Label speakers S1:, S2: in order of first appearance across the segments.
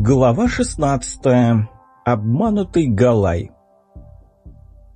S1: Глава 16. Обманутый Галай.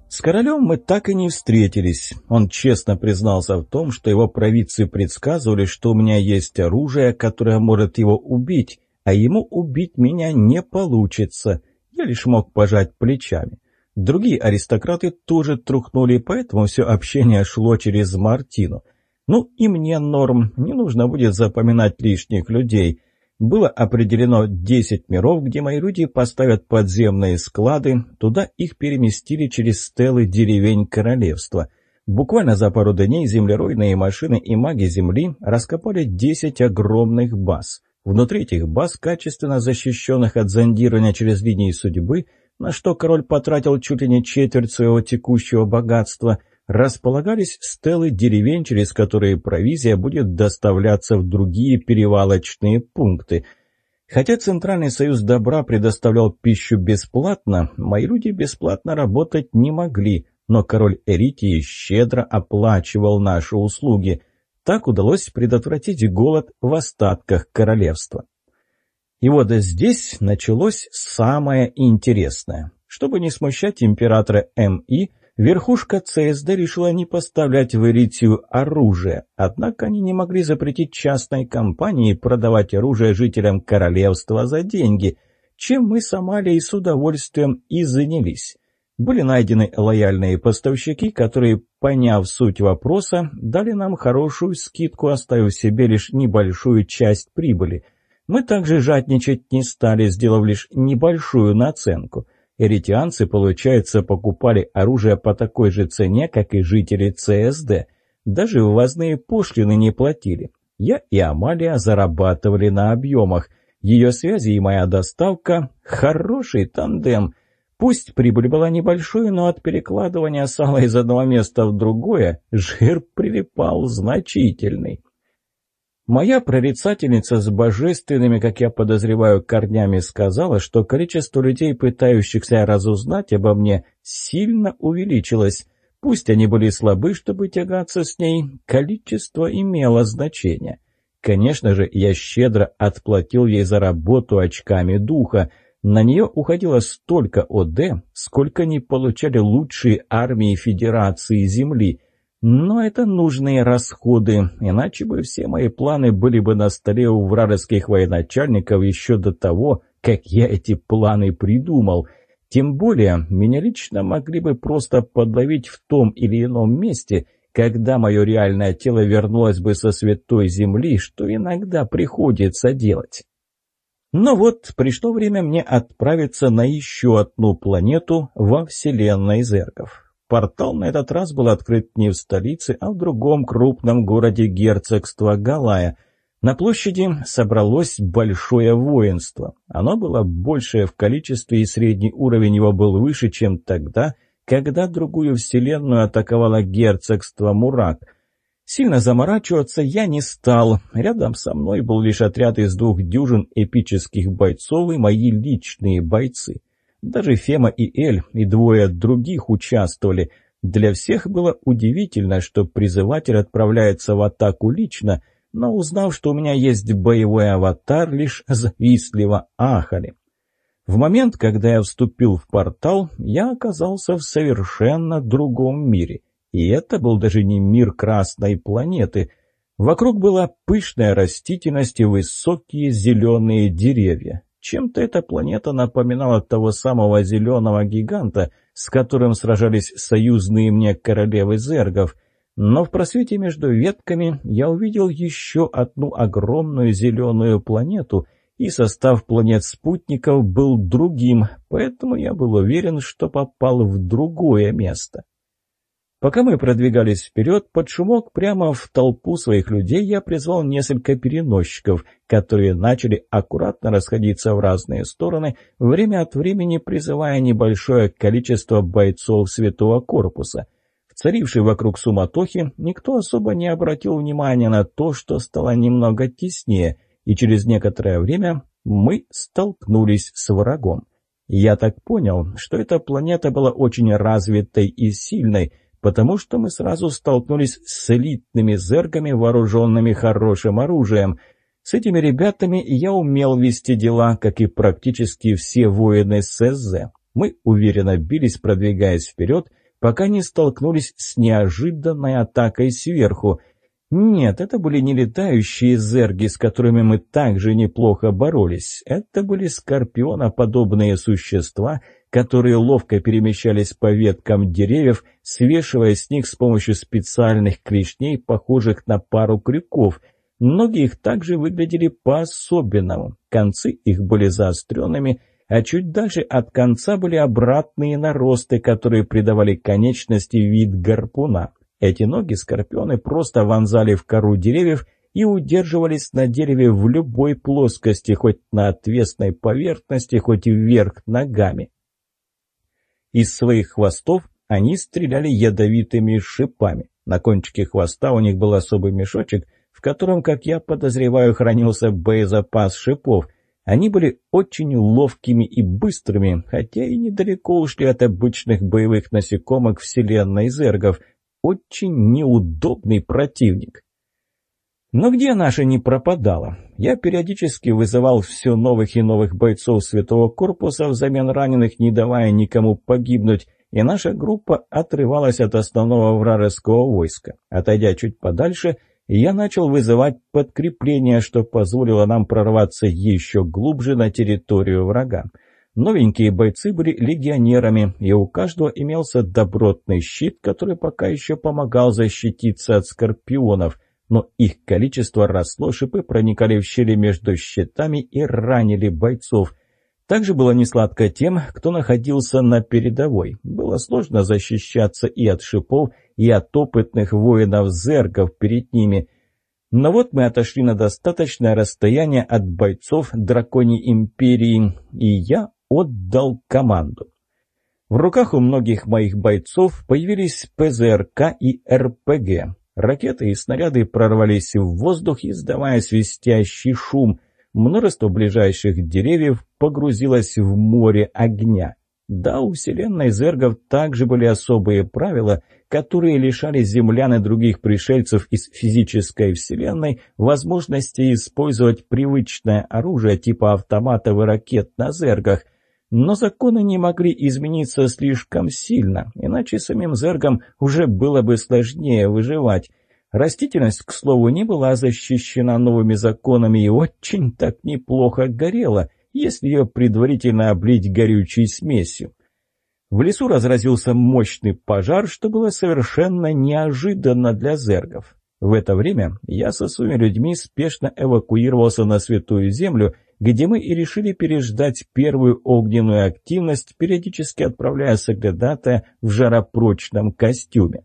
S1: С королем мы так и не встретились. Он честно признался в том, что его провидцы предсказывали, что у меня есть оружие, которое может его убить, а ему убить меня не получится. Я лишь мог пожать плечами. Другие аристократы тоже трухнули, поэтому все общение шло через Мартину. Ну и мне норм, не нужно будет запоминать лишних людей — было определено 10 миров, где мои люди поставят подземные склады, туда их переместили через стелы деревень королевства. Буквально за пару дней землеройные машины и маги Земли раскопали 10 огромных баз. Внутри этих баз, качественно защищенных от зондирования через линии судьбы, на что король потратил чуть ли не четверть своего текущего богатства – располагались стелы деревень, через которые провизия будет доставляться в другие перевалочные пункты. Хотя Центральный союз добра предоставлял пищу бесплатно, мои люди бесплатно работать не могли, но король Эритии щедро оплачивал наши услуги. Так удалось предотвратить голод в остатках королевства. И вот здесь началось самое интересное. Чтобы не смущать императора М.И., Верхушка ЦСД решила не поставлять в Эритию оружие, однако они не могли запретить частной компании продавать оружие жителям королевства за деньги, чем мы с Амалией с удовольствием и занялись. Были найдены лояльные поставщики, которые, поняв суть вопроса, дали нам хорошую скидку, оставив себе лишь небольшую часть прибыли. Мы также жадничать не стали, сделав лишь небольшую наценку. Эритианцы, получается, покупали оружие по такой же цене, как и жители ЦСД. Даже ввозные пошлины не платили. Я и Амалия зарабатывали на объемах. Ее связи и моя доставка – хороший тандем. Пусть прибыль была небольшой, но от перекладывания сала из одного места в другое жир прилипал значительный. Моя прорицательница с божественными, как я подозреваю, корнями сказала, что количество людей, пытающихся разузнать обо мне, сильно увеличилось. Пусть они были слабы, чтобы тягаться с ней, количество имело значение. Конечно же, я щедро отплатил ей за работу очками духа. На нее уходило столько ОД, сколько не получали лучшие армии Федерации Земли — но это нужные расходы, иначе бы все мои планы были бы на столе у вражеских военачальников еще до того, как я эти планы придумал. Тем более, меня лично могли бы просто подловить в том или ином месте, когда мое реальное тело вернулось бы со святой земли, что иногда приходится делать. Но вот пришло время мне отправиться на еще одну планету во вселенной Зерков. Портал на этот раз был открыт не в столице, а в другом крупном городе герцогства Галая. На площади собралось большое воинство. Оно было большее в количестве, и средний уровень его был выше, чем тогда, когда другую вселенную атаковало герцогство Мурак. Сильно заморачиваться я не стал. Рядом со мной был лишь отряд из двух дюжин эпических бойцов и мои личные бойцы. Даже Фема и Эль и двое других участвовали. Для всех было удивительно, что призыватель отправляется в атаку лично, но узнав, что у меня есть боевой аватар, лишь завистливо ахали. В момент, когда я вступил в портал, я оказался в совершенно другом мире. И это был даже не мир Красной планеты. Вокруг была пышная растительность и высокие зеленые деревья. Чем-то эта планета напоминала того самого зеленого гиганта, с которым сражались союзные мне королевы зергов. Но в просвете между ветками я увидел еще одну огромную зеленую планету, и состав планет-спутников был другим, поэтому я был уверен, что попал в другое место. Пока мы продвигались вперед, под шумок прямо в толпу своих людей я призвал несколько переносчиков, которые начали аккуратно расходиться в разные стороны, время от времени призывая небольшое количество бойцов Святого Корпуса. В царившей вокруг суматохи никто особо не обратил внимания на то, что стало немного теснее, и через некоторое время мы столкнулись с врагом. Я так понял, что эта планета была очень развитой и сильной, потому что мы сразу столкнулись с элитными зергами, вооруженными хорошим оружием. С этими ребятами я умел вести дела, как и практически все воины СЗ. Мы уверенно бились, продвигаясь вперед, пока не столкнулись с неожиданной атакой сверху. Нет, это были не летающие зерги, с которыми мы также неплохо боролись. Это были скорпионоподобные существа, которые ловко перемещались по веткам деревьев, свешивая с них с помощью специальных клешней, похожих на пару крюков. Ноги их также выглядели по-особенному. Концы их были заостренными, а чуть дальше от конца были обратные наросты, которые придавали конечности вид гарпуна. Эти ноги скорпионы просто вонзали в кору деревьев и удерживались на дереве в любой плоскости, хоть на отвесной поверхности, хоть вверх ногами. Из своих хвостов они стреляли ядовитыми шипами. На кончике хвоста у них был особый мешочек, в котором, как я подозреваю, хранился боезапас шипов – они были очень ловкими и быстрыми, хотя и недалеко ушли от обычных боевых насекомых вселенной зергов. Очень неудобный противник. Но где наша не пропадала? Я периодически вызывал все новых и новых бойцов Святого Корпуса взамен раненых, не давая никому погибнуть, и наша группа отрывалась от основного вражеского войска. Отойдя чуть подальше – я начал вызывать подкрепление, что позволило нам прорваться еще глубже на территорию врага. Новенькие бойцы были легионерами, и у каждого имелся добротный щит, который пока еще помогал защититься от скорпионов, но их количество росло, шипы проникали в щели между щитами и ранили бойцов. Также было несладко тем, кто находился на передовой. Было сложно защищаться и от шипов, и от опытных воинов-зергов перед ними. Но вот мы отошли на достаточное расстояние от бойцов Драконьей Империи, и я отдал команду. В руках у многих моих бойцов появились ПЗРК и РПГ. Ракеты и снаряды прорвались в воздух, издавая свистящий шум. Множество ближайших деревьев погрузилось в море огня. Да, у вселенной зергов также были особые правила, которые лишали землян и других пришельцев из физической вселенной возможности использовать привычное оружие типа автоматов и ракет на зергах. Но законы не могли измениться слишком сильно, иначе самим зергам уже было бы сложнее выживать. Растительность, к слову, не была защищена новыми законами и очень так неплохо горела, если ее предварительно облить горючей смесью. В лесу разразился мощный пожар, что было совершенно неожиданно для зергов. В это время я со своими людьми спешно эвакуировался на Святую Землю, где мы и решили переждать первую огненную активность, периодически отправляя соглядатая в жаропрочном костюме.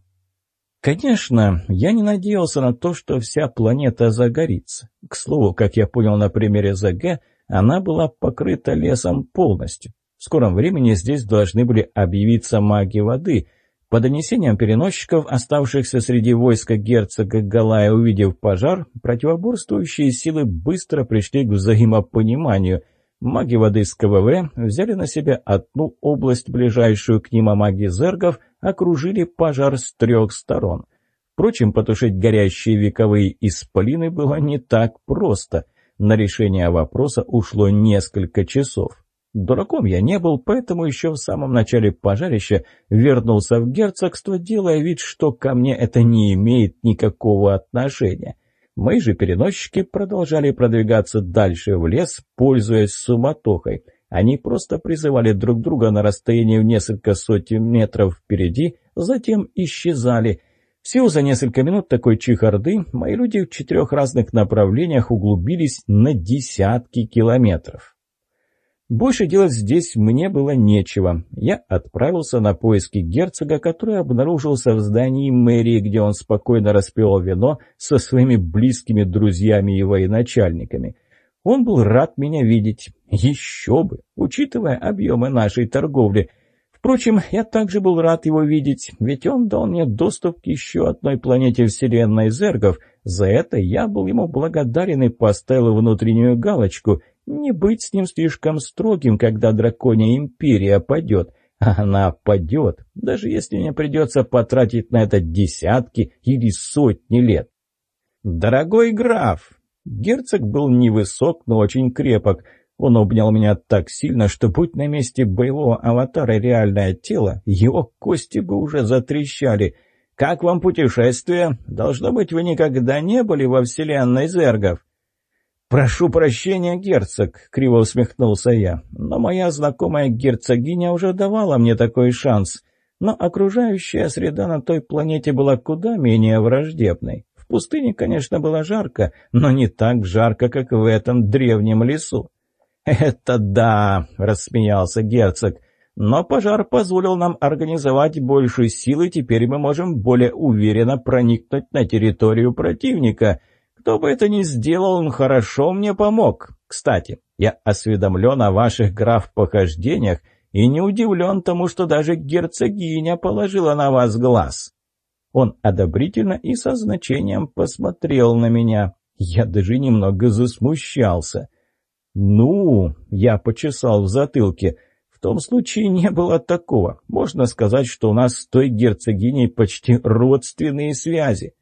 S1: Конечно, я не надеялся на то, что вся планета загорится. К слову, как я понял на примере ЗГ, она была покрыта лесом полностью. В скором времени здесь должны были объявиться маги воды. По донесениям переносчиков, оставшихся среди войска герцога Галая, увидев пожар, противоборствующие силы быстро пришли к взаимопониманию. Маги воды с КВВ взяли на себя одну область, ближайшую к ним, а маги зергов окружили пожар с трех сторон. Впрочем, потушить горящие вековые исполины было не так просто. На решение вопроса ушло несколько часов. Дураком я не был, поэтому еще в самом начале пожарища вернулся в герцогство, делая вид, что ко мне это не имеет никакого отношения. Мои же переносчики продолжали продвигаться дальше в лес, пользуясь суматохой. Они просто призывали друг друга на расстоянии в несколько сотен метров впереди, затем исчезали. Всего за несколько минут такой чехарды мои люди в четырех разных направлениях углубились на десятки километров. Больше делать здесь мне было нечего. Я отправился на поиски герцога, который обнаружился в здании мэрии, где он спокойно распивал вино со своими близкими друзьями и военачальниками. Он был рад меня видеть. Еще бы, учитывая объемы нашей торговли. Впрочем, я также был рад его видеть, ведь он дал мне доступ к еще одной планете Вселенной Зергов. За это я был ему благодарен и поставил внутреннюю галочку — не быть с ним слишком строгим, когда драконья империя падет. Она падет, даже если мне придется потратить на это десятки или сотни лет. «Дорогой граф!» Герцог был невысок, но очень крепок. Он обнял меня так сильно, что будь на месте боевого аватара реальное тело, его кости бы уже затрещали. «Как вам путешествие? Должно быть, вы никогда не были во вселенной зергов?» «Прошу прощения, герцог», — криво усмехнулся я, «но моя знакомая герцогиня уже давала мне такой шанс. Но окружающая среда на той планете была куда менее враждебной. В пустыне, конечно, было жарко, но не так жарко, как в этом древнем лесу». «Это да», — рассмеялся герцог, «но пожар позволил нам организовать больше сил, и теперь мы можем более уверенно проникнуть на территорию противника». Кто бы это ни сделал, он хорошо мне помог. Кстати, я осведомлен о ваших граф-похождениях и не удивлен тому, что даже герцогиня положила на вас глаз». Он одобрительно и со значением посмотрел на меня. Я даже немного засмущался. «Ну...» — я почесал в затылке. «В том случае не было такого. Можно сказать, что у нас с той герцогиней почти родственные связи.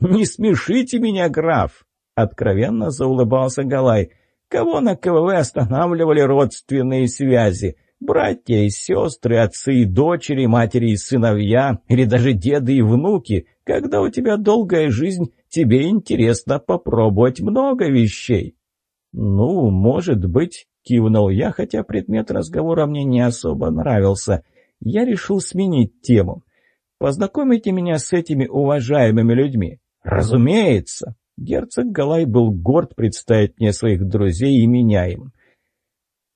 S1: «Не смешите меня, граф!» — откровенно заулыбался Галай. «Кого на КВВ останавливали родственные связи? Братья и сестры, отцы и дочери, матери и сыновья, или даже деды и внуки? Когда у тебя долгая жизнь, тебе интересно попробовать много вещей». «Ну, может быть», — кивнул я, хотя предмет разговора мне не особо нравился. Я решил сменить тему. «Познакомите меня с этими уважаемыми людьми. «Разумеется!» Герцог Галай был горд представить мне своих друзей и меня им.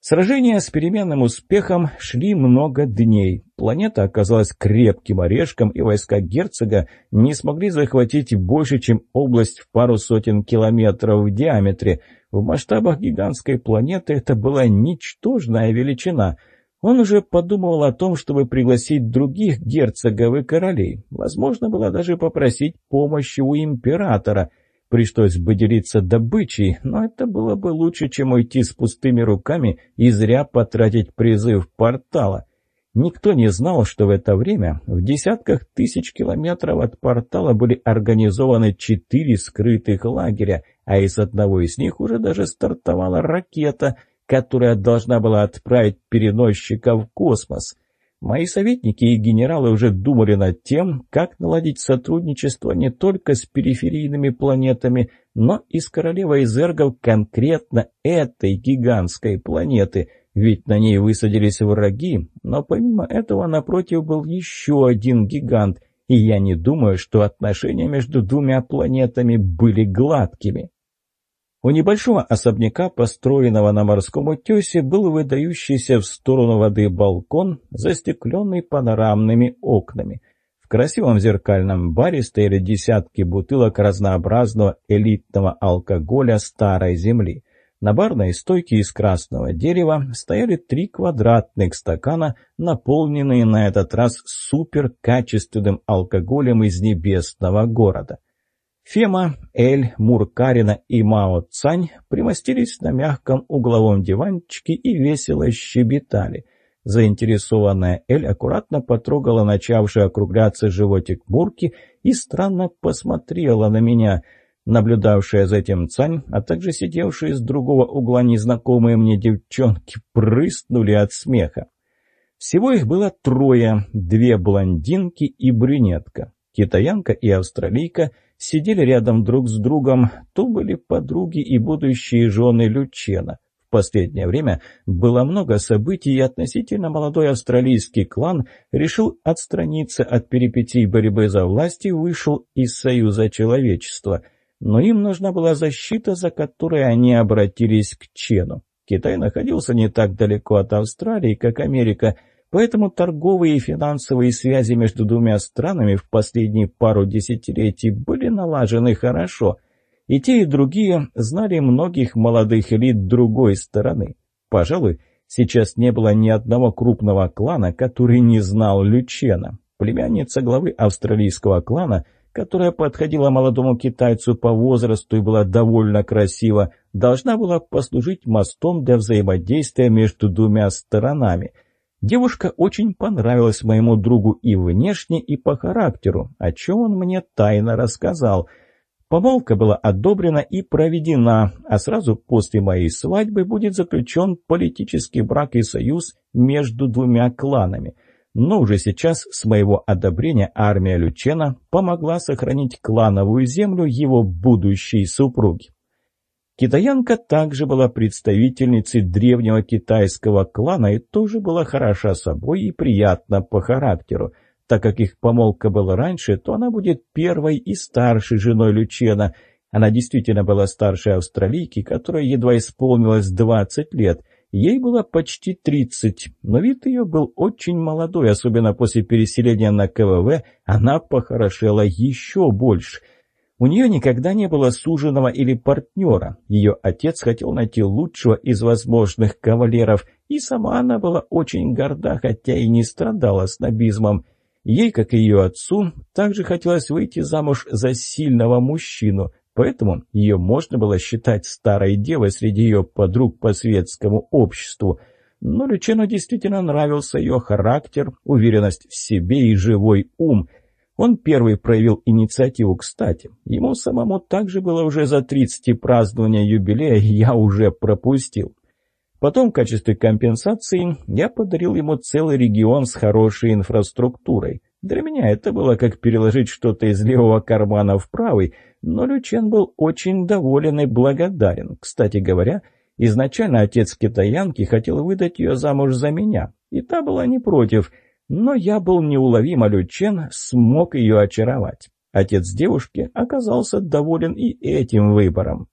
S1: Сражения с переменным успехом шли много дней. Планета оказалась крепким орешком, и войска герцога не смогли захватить больше, чем область в пару сотен километров в диаметре. В масштабах гигантской планеты это была ничтожная величина — он уже подумывал о том, чтобы пригласить других герцогов и королей. Возможно, было даже попросить помощи у императора. Пришлось бы делиться добычей, но это было бы лучше, чем уйти с пустыми руками и зря потратить призыв портала. Никто не знал, что в это время в десятках тысяч километров от портала были организованы четыре скрытых лагеря, а из одного из них уже даже стартовала ракета — которая должна была отправить переносчика в космос. Мои советники и генералы уже думали над тем, как наладить сотрудничество не только с периферийными планетами, но и с королевой зергов конкретно этой гигантской планеты, ведь на ней высадились враги, но помимо этого напротив был еще один гигант, и я не думаю, что отношения между двумя планетами были гладкими. У небольшого особняка, построенного на морском утесе, был выдающийся в сторону воды балкон, застекленный панорамными окнами. В красивом зеркальном баре стояли десятки бутылок разнообразного элитного алкоголя старой земли. На барной стойке из красного дерева стояли три квадратных стакана, наполненные на этот раз суперкачественным алкоголем из небесного города. Фема, Эль, Муркарина и Мао Цань примостились на мягком угловом диванчике и весело щебетали. Заинтересованная Эль аккуратно потрогала начавший округляться животик Мурки и странно посмотрела на меня. Наблюдавшая за этим Цань, а также сидевшие с другого угла незнакомые мне девчонки, прыснули от смеха. Всего их было трое, две блондинки и брюнетка. Китаянка и австралийка — сидели рядом друг с другом, то были подруги и будущие жены Лючена. В последнее время было много событий, и относительно молодой австралийский клан решил отстраниться от перипетий борьбы за власть и вышел из Союза Человечества. Но им нужна была защита, за которой они обратились к Чену. Китай находился не так далеко от Австралии, как Америка – Поэтому торговые и финансовые связи между двумя странами в последние пару десятилетий были налажены хорошо. И те, и другие знали многих молодых элит другой стороны. Пожалуй, сейчас не было ни одного крупного клана, который не знал Лючена. Племянница главы австралийского клана, которая подходила молодому китайцу по возрасту и была довольно красива, должна была послужить мостом для взаимодействия между двумя сторонами – Девушка очень понравилась моему другу и внешне, и по характеру, о чем он мне тайно рассказал. Помолвка была одобрена и проведена, а сразу после моей свадьбы будет заключен политический брак и союз между двумя кланами. Но уже сейчас с моего одобрения армия Лючена помогла сохранить клановую землю его будущей супруги. Китаянка также была представительницей древнего китайского клана и тоже была хороша собой и приятна по характеру. Так как их помолвка была раньше, то она будет первой и старшей женой Лючена. Она действительно была старшей австралийки, которой едва исполнилось 20 лет. Ей было почти 30, но вид ее был очень молодой, особенно после переселения на КВВ она похорошела еще больше – у нее никогда не было суженого или партнера. Ее отец хотел найти лучшего из возможных кавалеров, и сама она была очень горда, хотя и не страдала снобизмом. Ей, как и ее отцу, также хотелось выйти замуж за сильного мужчину, поэтому ее можно было считать старой девой среди ее подруг по светскому обществу. Но Лючену действительно нравился ее характер, уверенность в себе и живой ум. Он первый проявил инициативу, кстати. Ему самому также было уже за 30 и празднования юбилея, я уже пропустил. Потом в качестве компенсации я подарил ему целый регион с хорошей инфраструктурой. Для меня это было как переложить что-то из левого кармана в правый, но Лючен был очень доволен и благодарен. Кстати говоря, изначально отец китаянки хотел выдать ее замуж за меня, и та была не против, но я был неуловим, а Лючен смог ее очаровать. Отец девушки оказался доволен и этим выбором.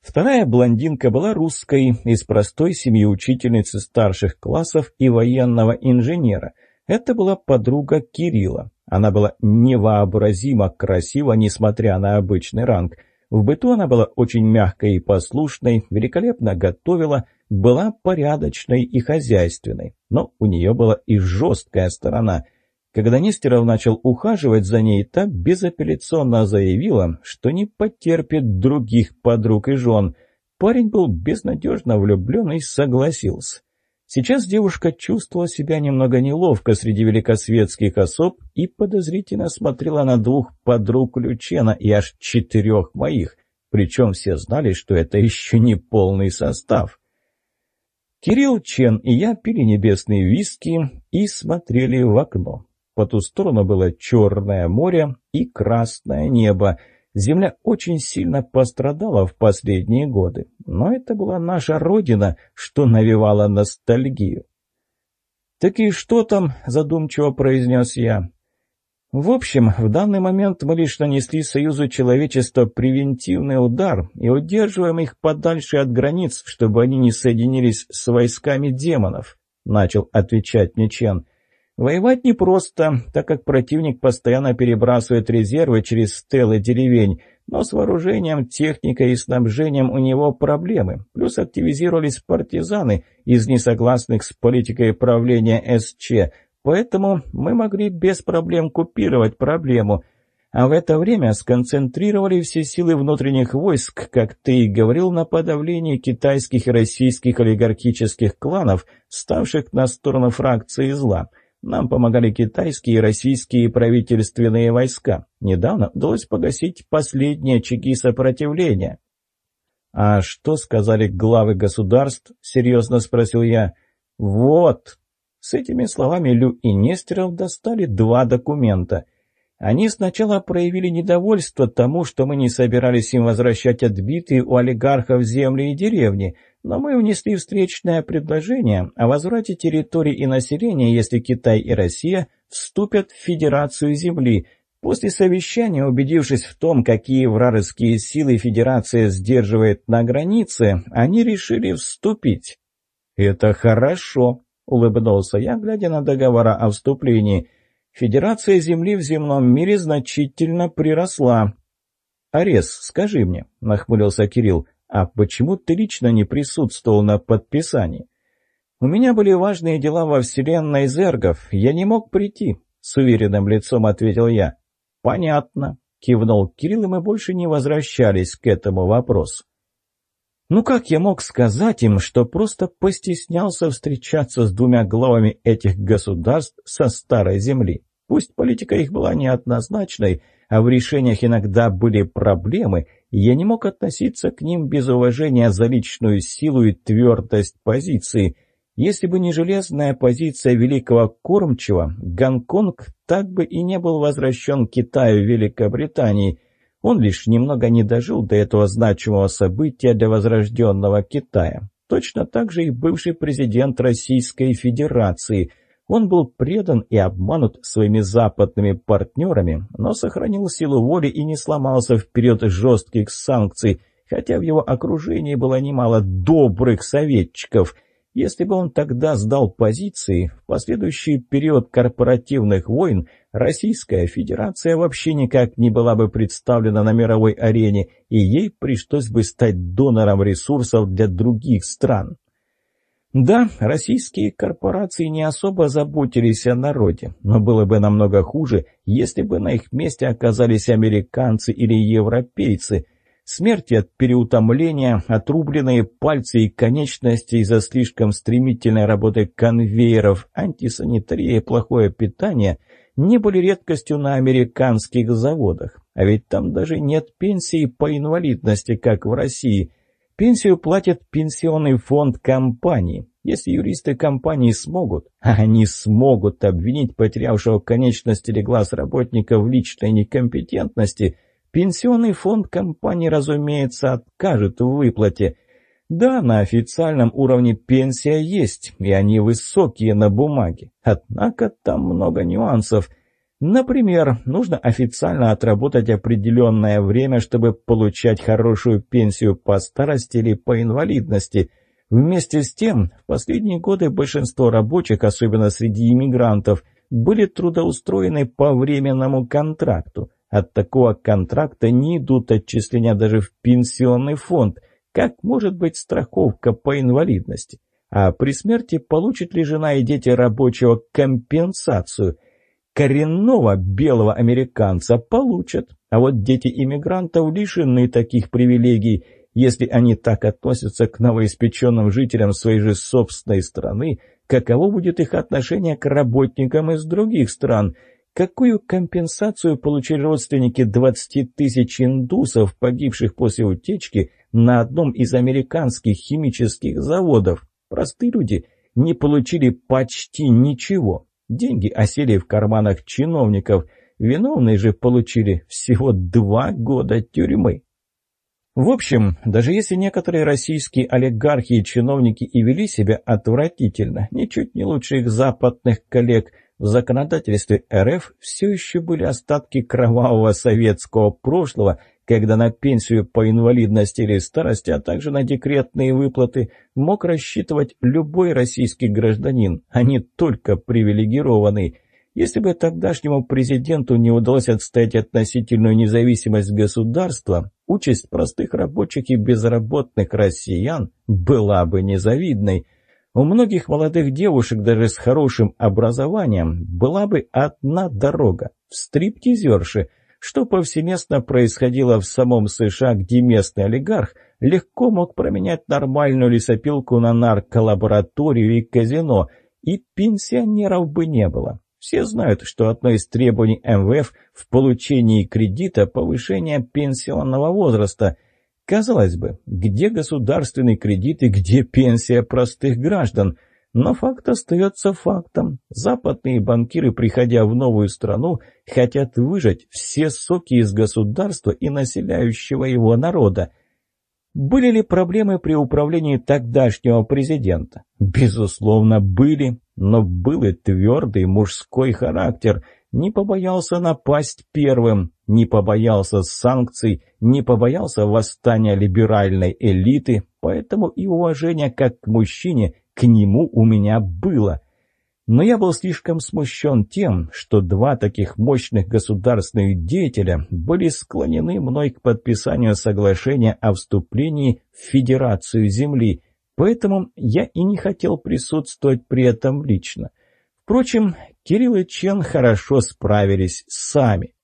S1: Вторая блондинка была русской, из простой семьи учительницы старших классов и военного инженера. Это была подруга Кирилла. Она была невообразимо красива, несмотря на обычный ранг. В быту она была очень мягкой и послушной, великолепно готовила, была порядочной и хозяйственной. Но у нее была и жесткая сторона – когда Нестеров начал ухаживать за ней, та безапелляционно заявила, что не потерпит других подруг и жен. Парень был безнадежно влюблен и согласился. Сейчас девушка чувствовала себя немного неловко среди великосветских особ и подозрительно смотрела на двух подруг Лючена и аж четырех моих, причем все знали, что это еще не полный состав. Кирилл Чен и я пили небесные виски и смотрели в окно. По ту сторону было Черное море и Красное небо. Земля очень сильно пострадала в последние годы, но это была наша родина, что навевала ностальгию. «Так и что там?» – задумчиво произнес я. В общем, в данный момент мы лишь нанесли Союзу Человечества превентивный удар и удерживаем их подальше от границ, чтобы они не соединились с войсками демонов, — начал отвечать Нечен. Воевать непросто, так как противник постоянно перебрасывает резервы через стелы деревень, но с вооружением, техникой и снабжением у него проблемы. Плюс активизировались партизаны из несогласных с политикой правления СЧ, поэтому мы могли без проблем купировать проблему. А в это время сконцентрировали все силы внутренних войск, как ты и говорил, на подавлении китайских и российских олигархических кланов, ставших на сторону фракции зла – нам помогали китайские и российские правительственные войска. Недавно удалось погасить последние очаги сопротивления. «А что сказали главы государств?» — серьезно спросил я. «Вот». С этими словами Лю и Нестеров достали два документа. Они сначала проявили недовольство тому, что мы не собирались им возвращать отбитые у олигархов земли и деревни — но мы внесли встречное предложение о возврате территорий и населения, если Китай и Россия вступят в Федерацию Земли. После совещания, убедившись в том, какие вражеские силы Федерация сдерживает на границе, они решили вступить. «Это хорошо», — улыбнулся я, глядя на договора о вступлении. «Федерация Земли в земном мире значительно приросла». «Арес, скажи мне», — нахмурился Кирилл, «А почему ты лично не присутствовал на подписании?» «У меня были важные дела во вселенной зергов, я не мог прийти», — с уверенным лицом ответил я. «Понятно», — кивнул Кирилл, и мы больше не возвращались к этому вопросу. Ну как я мог сказать им, что просто постеснялся встречаться с двумя главами этих государств со старой земли? Пусть политика их была неоднозначной, а в решениях иногда были проблемы, я не мог относиться к ним без уважения за личную силу и твердость позиции. Если бы не железная позиция великого кормчего, Гонконг так бы и не был возвращен Китаю Великобритании. Он лишь немного не дожил до этого значимого события для возрожденного Китая. Точно так же и бывший президент Российской Федерации. Он был предан и обманут своими западными партнерами, но сохранил силу воли и не сломался вперед жестких санкций, хотя в его окружении было немало добрых советчиков – если бы он тогда сдал позиции, в последующий период корпоративных войн Российская Федерация вообще никак не была бы представлена на мировой арене, и ей пришлось бы стать донором ресурсов для других стран. Да, российские корпорации не особо заботились о народе, но было бы намного хуже, если бы на их месте оказались американцы или европейцы – Смерти от переутомления, отрубленные пальцы и конечности из-за слишком стремительной работы конвейеров, антисанитария и плохое питание не были редкостью на американских заводах. А ведь там даже нет пенсии по инвалидности, как в России. Пенсию платит пенсионный фонд компании. Если юристы компании смогут, а они смогут обвинить потерявшего конечность или глаз работника в личной некомпетентности – Пенсионный фонд компании, разумеется, откажет в выплате. Да, на официальном уровне пенсия есть, и они высокие на бумаге. Однако там много нюансов. Например, нужно официально отработать определенное время, чтобы получать хорошую пенсию по старости или по инвалидности. Вместе с тем, в последние годы большинство рабочих, особенно среди иммигрантов, были трудоустроены по временному контракту – от такого контракта не идут отчисления даже в пенсионный фонд. Как может быть страховка по инвалидности? А при смерти получит ли жена и дети рабочего компенсацию? Коренного белого американца получат, а вот дети иммигрантов лишены таких привилегий. Если они так относятся к новоиспеченным жителям своей же собственной страны, каково будет их отношение к работникам из других стран – Какую компенсацию получили родственники 20 тысяч индусов, погибших после утечки на одном из американских химических заводов? Простые люди не получили почти ничего. Деньги осели в карманах чиновников. Виновные же получили всего два года тюрьмы. В общем, даже если некоторые российские олигархи и чиновники и вели себя отвратительно, ничуть не лучше их западных коллег – в законодательстве РФ все еще были остатки кровавого советского прошлого, когда на пенсию по инвалидности или старости, а также на декретные выплаты мог рассчитывать любой российский гражданин, а не только привилегированный. Если бы тогдашнему президенту не удалось отстоять относительную независимость государства, участь простых рабочих и безработных россиян была бы незавидной – у многих молодых девушек, даже с хорошим образованием, была бы одна дорога – в стриптизерши, что повсеместно происходило в самом США, где местный олигарх легко мог променять нормальную лесопилку на нарколабораторию и казино, и пенсионеров бы не было. Все знают, что одно из требований МВФ в получении кредита – повышение пенсионного возраста – Казалось бы, где государственный кредит и где пенсия простых граждан? Но факт остается фактом. Западные банкиры, приходя в новую страну, хотят выжать все соки из государства и населяющего его народа. Были ли проблемы при управлении тогдашнего президента? Безусловно, были, но был и твердый мужской характер – не побоялся напасть первым, не побоялся санкций, не побоялся восстания либеральной элиты, поэтому и уважение как к мужчине к нему у меня было. Но я был слишком смущен тем, что два таких мощных государственных деятеля были склонены мной к подписанию соглашения о вступлении в Федерацию Земли, поэтому я и не хотел присутствовать при этом лично. Впрочем, Кирилл и Чен хорошо справились сами.